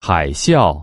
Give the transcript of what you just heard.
海啸。